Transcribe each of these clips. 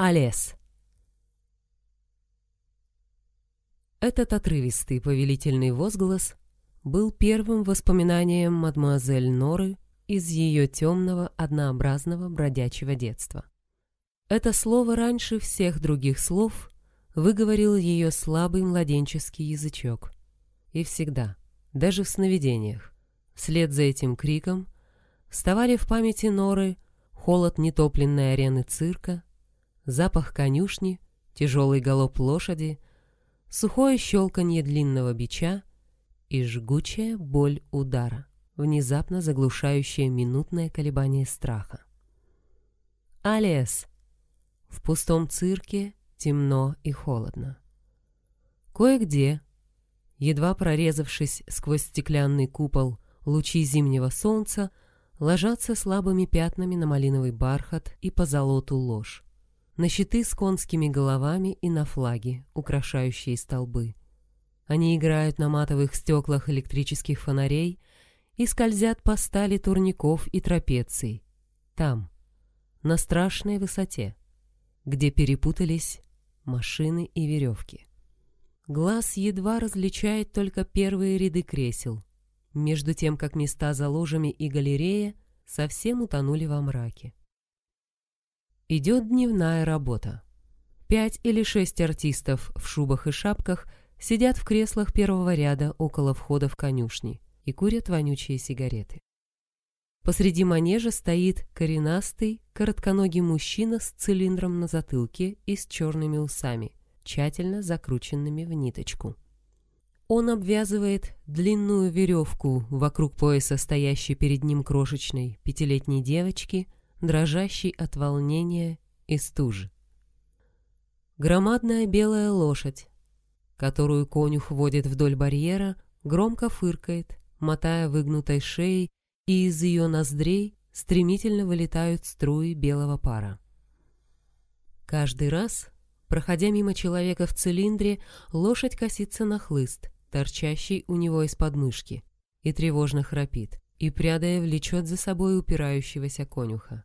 Алес. Этот отрывистый повелительный возглас был первым воспоминанием мадемуазель Норы из ее темного, однообразного бродячего детства. Это слово раньше всех других слов выговорил ее слабый младенческий язычок. И всегда, даже в сновидениях, вслед за этим криком вставали в памяти Норы холод нетопленной арены цирка, запах конюшни, тяжелый галоп лошади, сухое щелканье длинного бича и жгучая боль удара, внезапно заглушающая минутное колебание страха. Алиес. В пустом цирке темно и холодно. Кое-где, едва прорезавшись сквозь стеклянный купол, лучи зимнего солнца ложатся слабыми пятнами на малиновый бархат и позолоту ложь на щиты с конскими головами и на флаги, украшающие столбы. Они играют на матовых стеклах электрических фонарей и скользят по стали турников и трапеций. Там, на страшной высоте, где перепутались машины и веревки. Глаз едва различает только первые ряды кресел, между тем, как места за ложами и галерея совсем утонули во мраке. Идет дневная работа. Пять или шесть артистов в шубах и шапках сидят в креслах первого ряда около входа в конюшни и курят вонючие сигареты. Посреди манежа стоит коренастый, коротконогий мужчина с цилиндром на затылке и с черными усами, тщательно закрученными в ниточку. Он обвязывает длинную веревку вокруг пояса стоящей перед ним крошечной пятилетней девочки – дрожащий от волнения и стужи. Громадная белая лошадь, которую конюх водит вдоль барьера, громко фыркает, мотая выгнутой шеей, и из ее ноздрей стремительно вылетают струи белого пара. Каждый раз, проходя мимо человека в цилиндре, лошадь косится на хлыст, торчащий у него из подмышки, и тревожно храпит, и прядая влечет за собой упирающегося конюха.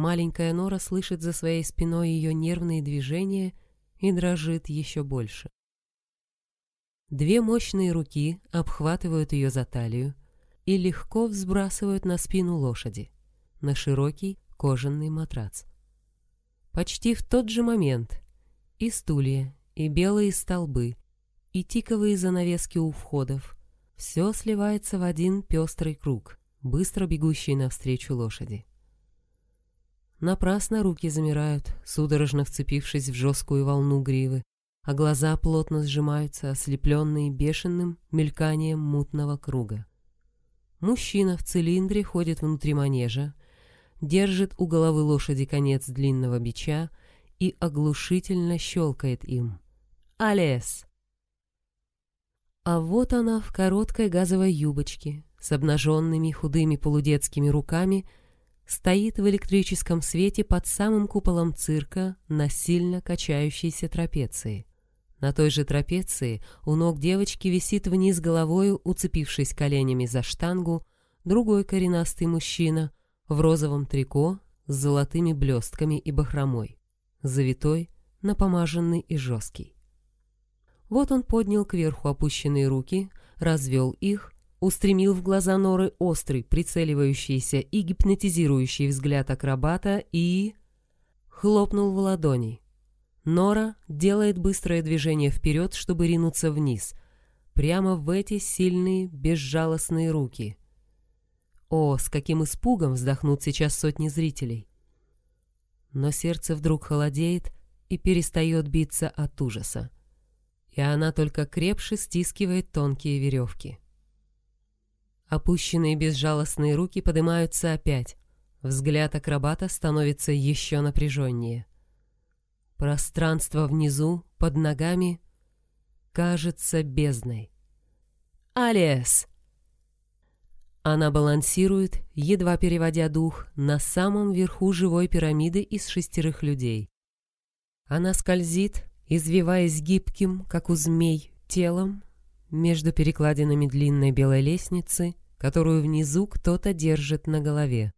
Маленькая Нора слышит за своей спиной ее нервные движения и дрожит еще больше. Две мощные руки обхватывают ее за талию и легко взбрасывают на спину лошади, на широкий кожаный матрац. Почти в тот же момент и стулья, и белые столбы, и тиковые занавески у входов — все сливается в один пестрый круг, быстро бегущий навстречу лошади. Напрасно руки замирают, судорожно вцепившись в жесткую волну гривы, а глаза плотно сжимаются, ослепленные бешеным мельканием мутного круга. Мужчина в цилиндре ходит внутри манежа, держит у головы лошади конец длинного бича и оглушительно щелкает им. «Алес!» А вот она в короткой газовой юбочке, с обнаженными худыми полудетскими руками — стоит в электрическом свете под самым куполом цирка на сильно качающейся трапеции. На той же трапеции у ног девочки висит вниз головою, уцепившись коленями за штангу, другой коренастый мужчина в розовом трико с золотыми блестками и бахромой, завитой, напомаженный и жесткий. Вот он поднял кверху опущенные руки, развел их, устремил в глаза Норы острый, прицеливающийся и гипнотизирующий взгляд акробата и... хлопнул в ладони. Нора делает быстрое движение вперед, чтобы ринуться вниз, прямо в эти сильные, безжалостные руки. О, с каким испугом вздохнут сейчас сотни зрителей! Но сердце вдруг холодеет и перестает биться от ужаса. И она только крепше стискивает тонкие веревки. Опущенные безжалостные руки поднимаются опять. Взгляд акробата становится еще напряженнее. Пространство внизу, под ногами, кажется бездной. «Алиэс!» Она балансирует, едва переводя дух, на самом верху живой пирамиды из шестерых людей. Она скользит, извиваясь гибким, как у змей, телом между перекладинами длинной белой лестницы, которую внизу кто-то держит на голове.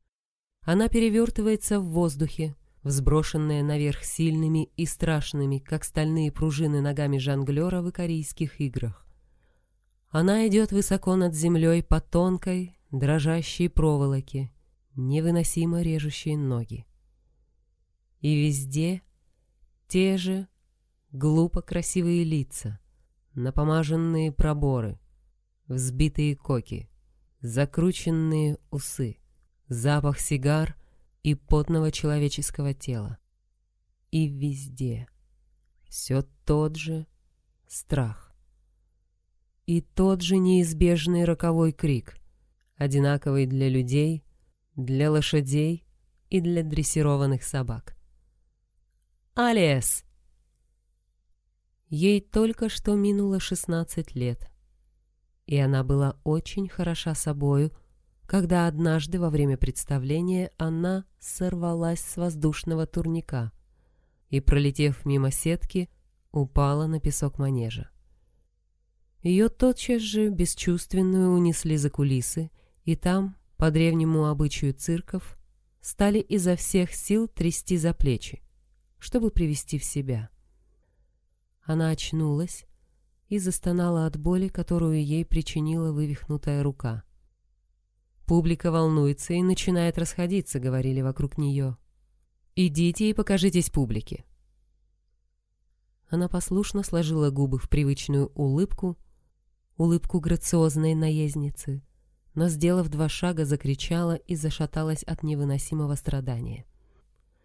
Она перевертывается в воздухе, взброшенная наверх сильными и страшными, как стальные пружины ногами жонглера в икорийских играх. Она идет высоко над землей по тонкой, дрожащей проволоке, невыносимо режущей ноги. И везде те же глупо красивые лица, напомаженные проборы, взбитые коки, закрученные усы, запах сигар и потного человеческого тела. И везде все тот же страх. И тот же неизбежный роковой крик, одинаковый для людей, для лошадей и для дрессированных собак. «Алиэс!» Ей только что минуло 16 лет, и она была очень хороша собою, когда однажды во время представления она сорвалась с воздушного турника и, пролетев мимо сетки, упала на песок манежа. Ее тотчас же бесчувственную унесли за кулисы, и там, по древнему обычаю цирков, стали изо всех сил трясти за плечи, чтобы привести в себя. Она очнулась и застонала от боли, которую ей причинила вывихнутая рука. «Публика волнуется и начинает расходиться», — говорили вокруг нее. «Идите и покажитесь публике». Она послушно сложила губы в привычную улыбку, улыбку грациозной наездницы, но, сделав два шага, закричала и зашаталась от невыносимого страдания.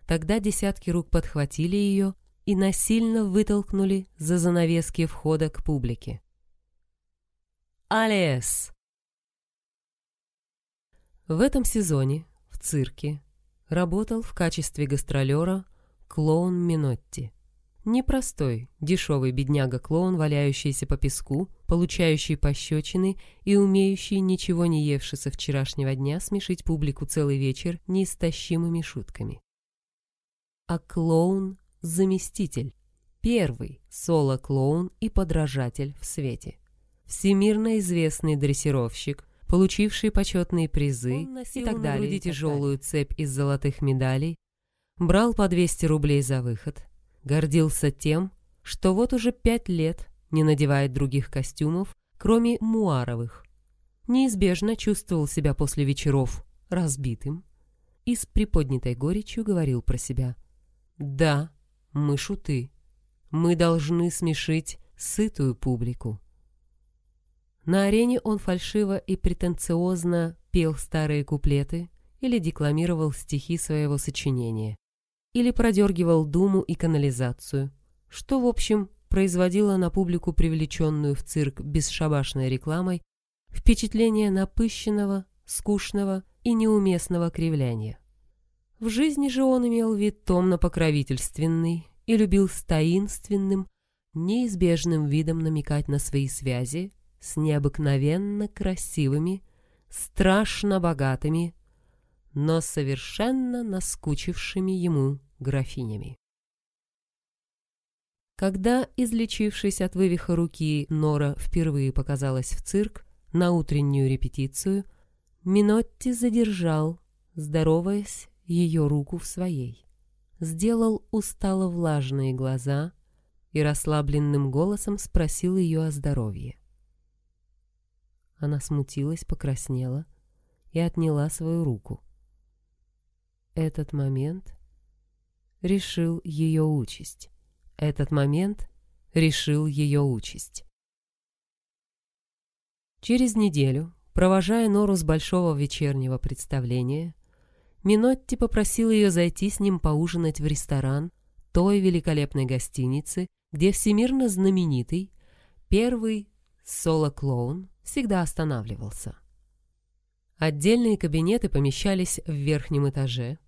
Тогда десятки рук подхватили ее и насильно вытолкнули за занавески входа к публике. «Алиэс!» В этом сезоне в цирке работал в качестве гастролера клоун Минотти. Непростой, дешевый бедняга-клоун, валяющийся по песку, получающий пощечины и умеющий, ничего не евши со вчерашнего дня, смешить публику целый вечер неистощимыми шутками. А клоун-заместитель, первый соло-клоун и подражатель в свете. Всемирно известный дрессировщик, получивший почетные призы и так далее, и тяжелую цепь из золотых медалей, брал по 200 рублей за выход, гордился тем, что вот уже пять лет не надевает других костюмов, кроме муаровых. Неизбежно чувствовал себя после вечеров разбитым и с приподнятой горечью говорил про себя. «Да, мы шуты. Мы должны смешить сытую публику». На арене он фальшиво и претенциозно пел старые куплеты или декламировал стихи своего сочинения, или продергивал думу и канализацию, что, в общем, производило на публику, привлеченную в цирк бесшабашной рекламой, впечатление напыщенного, скучного и неуместного кривляния. В жизни же он имел вид томно-покровительственный и любил с таинственным, неизбежным видом намекать на свои связи с необыкновенно красивыми, страшно богатыми, но совершенно наскучившими ему графинями. Когда, излечившись от вывиха руки, Нора впервые показалась в цирк на утреннюю репетицию, Минотти задержал, здороваясь, ее руку в своей. Сделал устало влажные глаза и расслабленным голосом спросил ее о здоровье. Она смутилась, покраснела и отняла свою руку. Этот момент решил ее участь. Этот момент решил ее участь. Через неделю, провожая Нору с большого вечернего представления, Минотти попросил ее зайти с ним поужинать в ресторан той великолепной гостиницы, где всемирно знаменитый первый соло-клоун всегда останавливался. Отдельные кабинеты помещались в верхнем этаже,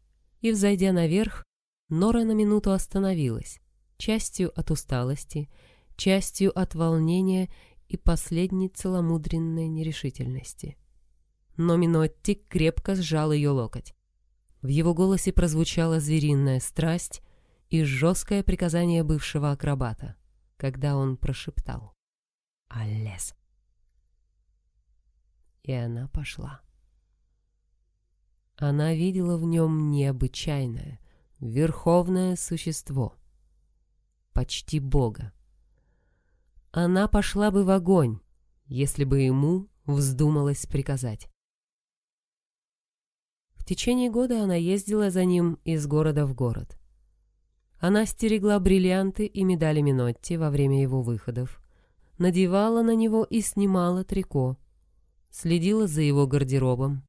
и, взойдя наверх, Нора на минуту остановилась, частью от усталости, частью от волнения и последней целомудренной нерешительности. Но Минотти крепко сжал ее локоть. В его голосе прозвучала звериная страсть и жесткое приказание бывшего акробата, когда он прошептал «Аллес» и она пошла. Она видела в нем необычайное, верховное существо, почти Бога. Она пошла бы в огонь, если бы ему вздумалось приказать. Течение года она ездила за ним из города в город. Она стерегла бриллианты и медали Минотти во время его выходов, надевала на него и снимала трико, следила за его гардеробом,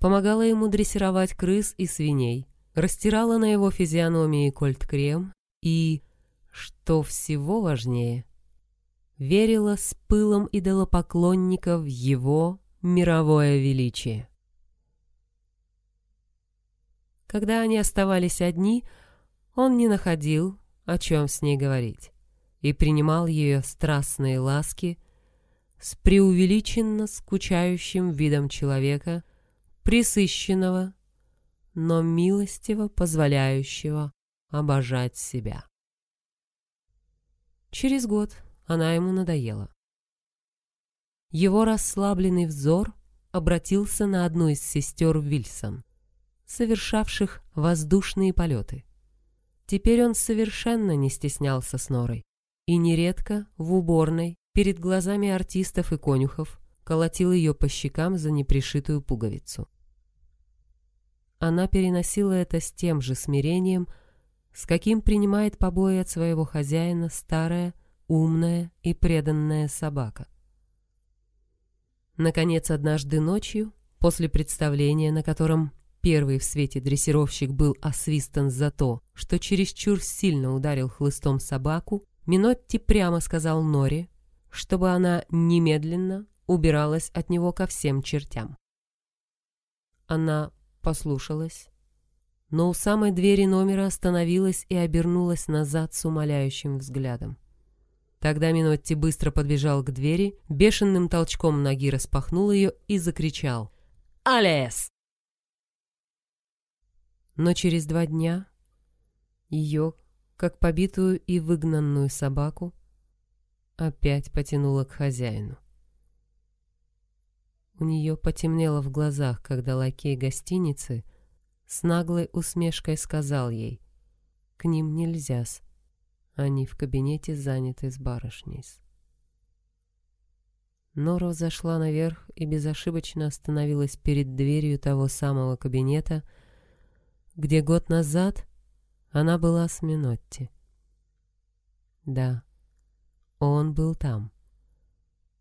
помогала ему дрессировать крыс и свиней, растирала на его физиономии кольт-крем и, что всего важнее, верила с пылом идолопоклонников в его мировое величие. Когда они оставались одни, он не находил, о чем с ней говорить, и принимал ее страстные ласки с преувеличенно скучающим видом человека, присыщенного, но милостиво позволяющего обожать себя. Через год она ему надоела. Его расслабленный взор обратился на одну из сестер Вильсон, совершавших воздушные полеты. Теперь он совершенно не стеснялся с Норой и нередко в уборной перед глазами артистов и конюхов колотил ее по щекам за непришитую пуговицу. Она переносила это с тем же смирением, с каким принимает побои от своего хозяина старая, умная и преданная собака. Наконец, однажды ночью, после представления, на котором первый в свете дрессировщик был освистан за то, что чересчур сильно ударил хлыстом собаку, Минотти прямо сказал Норе, чтобы она немедленно убиралась от него ко всем чертям. Она послушалась, но у самой двери номера остановилась и обернулась назад с умоляющим взглядом. Тогда Минотти быстро подбежал к двери, бешеным толчком ноги распахнул ее и закричал «Алес!». Но через два дня ее, как побитую и выгнанную собаку, опять потянуло к хозяину. У нее потемнело в глазах, когда лакей гостиницы с наглой усмешкой сказал ей «К ним нельзя-с, они в кабинете заняты с барышней. Нора зашла наверх и безошибочно остановилась перед дверью того самого кабинета, где год назад она была с Минотти. Да, он был там.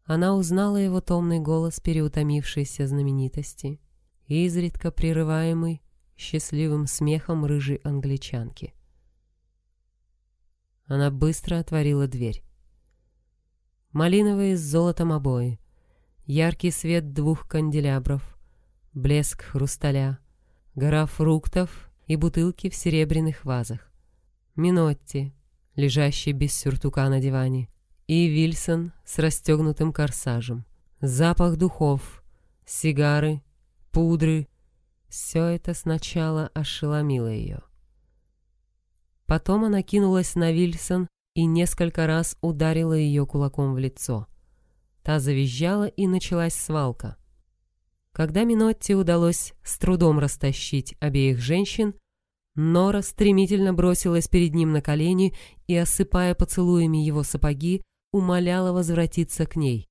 Она узнала его томный голос переутомившейся знаменитости, изредка прерываемый счастливым смехом рыжей англичанки. Она быстро отворила дверь. Малиновые с золотом обои, яркий свет двух канделябров, блеск хрусталя, гора фруктов и бутылки в серебряных вазах. Минотти, лежащий без сюртука на диване, и Вильсон с расстегнутым корсажем. Запах духов, сигары, пудры — все это сначала ошеломило ее. Потом она кинулась на Вильсон и несколько раз ударила ее кулаком в лицо. Та завизжала, и началась свалка. Когда Минотти удалось с трудом растащить обеих женщин, Нора стремительно бросилась перед ним на колени и, осыпая поцелуями его сапоги, умоляла возвратиться к ней.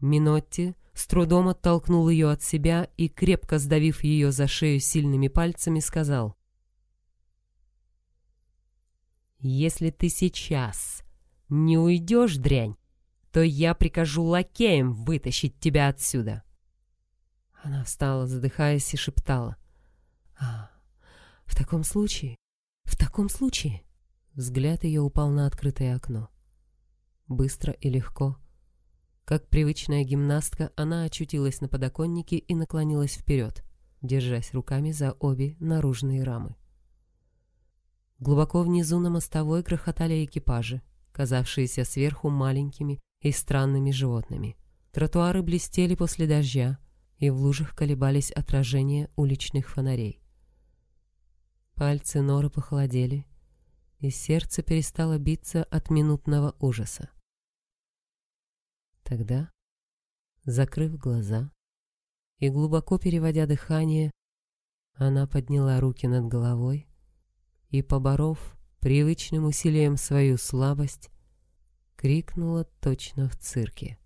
Минотти с трудом оттолкнул ее от себя и, крепко сдавив ее за шею сильными пальцами, сказал Если ты сейчас не уйдешь, дрянь, то я прикажу лакеям вытащить тебя отсюда. Она встала, задыхаясь, и шептала. «А, в таком случае, в таком случае...» Взгляд ее упал на открытое окно. Быстро и легко. Как привычная гимнастка, она очутилась на подоконнике и наклонилась вперед, держась руками за обе наружные рамы. Глубоко внизу на мостовой грохотали экипажи, казавшиеся сверху маленькими и странными животными. Тротуары блестели после дождя, и в лужах колебались отражения уличных фонарей. Пальцы Норы похолодели, и сердце перестало биться от минутного ужаса. Тогда, закрыв глаза и глубоко переводя дыхание, она подняла руки над головой и, поборов привычным усилием свою слабость, крикнула точно в цирке.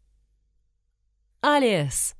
«Алиес!»